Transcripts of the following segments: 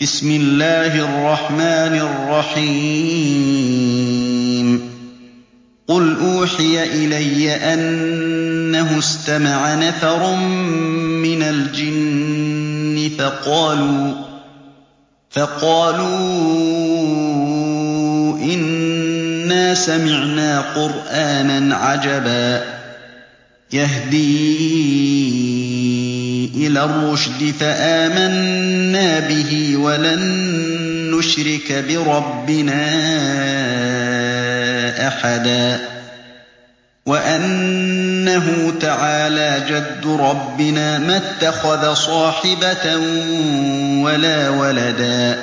بِسْمِ اللَّهِ الرَّحْمَٰنِ الرَّحِيمِ. قُلْ أُوحِيَ إِلَيَّ أَنَّهُ اسْتَمَعَ نَفَرٌ مِّنَ الْجِنِّ فَقَالُوا إِنَّا سَمِعْنَا قُرْآنًا عَجَبًا يَهْدِي إِلَى الرُّشْدِ فَآمَنَّا بِهِ وَلَن نُّشْرِكَ بِرَبِّنَا أَحَدًا وَأَنَّهُ تَعَالَىٰ جَدُّ رَبِّنَا مَا اتَّخَذَ صَاحِبَةً وَلَا وَلَدًا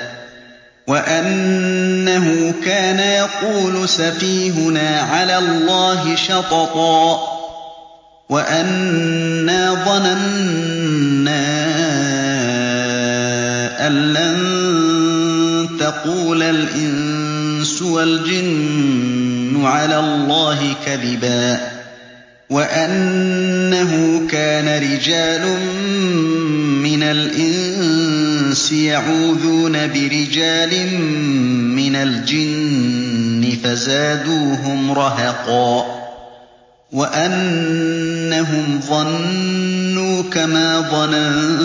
وَأَنَّهُ كَانَ يَقُولُ سَفِيهُنَا عَلَى اللَّهِ شَطَطًا وَأَنَّا ظَنَنَّا أَن لَّن تَقُولَ الْإِنسُ وَالْجِنُّ عَلَى اللَّهِ كَذِبًا وَأَنَّهُ كَانَ رِجَالٌ مِّنَ الْإِنسِ يَعُوذُونَ بِرِجَالٍ مِّنَ الْجِنِّ فَزَادُوهُمْ رَهَقًا وَأَنَّهُمْ ظَنُّوا كَمَا ظَنَنتُمْ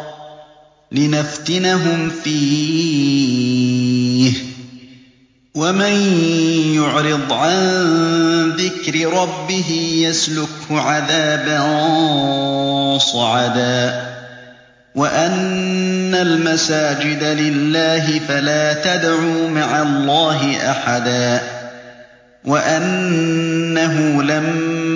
لِّنَفْتِنَهُمْ فِيهِ ۚ. وَمَن يُعْرِضْ عَن ذِكْرِ رَبِّهِ يَسْلُكْهُ عَذَابًا صَعَدًا. وَأَنَّ الْمَسَاجِدَ لِلَّهِ فَلَا تَدْعُوا مَعَ اللَّهِ أَحَدًا. وَأَنَّهُ لَمَّا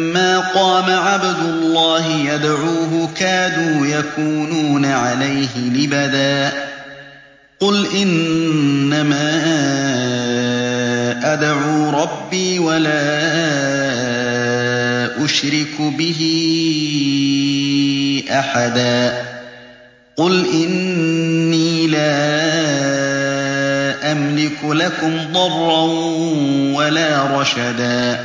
قَامَ عَبْدُ اللَّهِ يَدْعُوهُ كَادُوا يَكُونُونَ عَلَيْهِ لِبَدًا قُلْ إِنَّمَا أَدْعُو رَبِّي وَلَا أُشْرِكُ بِهِ أَحَدًا قُلْ إِنِّي لَا أَمْلِكُ لَكُمْ ضَرًّا وَلَا رَشَدًا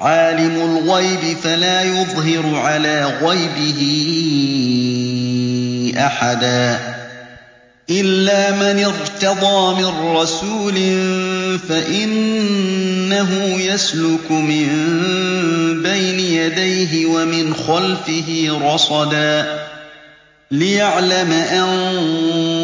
عَالِمُ الْغَيْبِ فَلَا يُظْهِرُ عَلَىٰ غَيْبِهِ أَحَدًا إِلَّا مَنِ ارْتَضَىٰ مِن رَّسُولٍ فَإِنَّهُ يَسْلُكُ مِن بَيْنِ يَدَيْهِ وَمِنْ خَلْفِهِ رَصَدًا لِّيَعْلَمَ أَن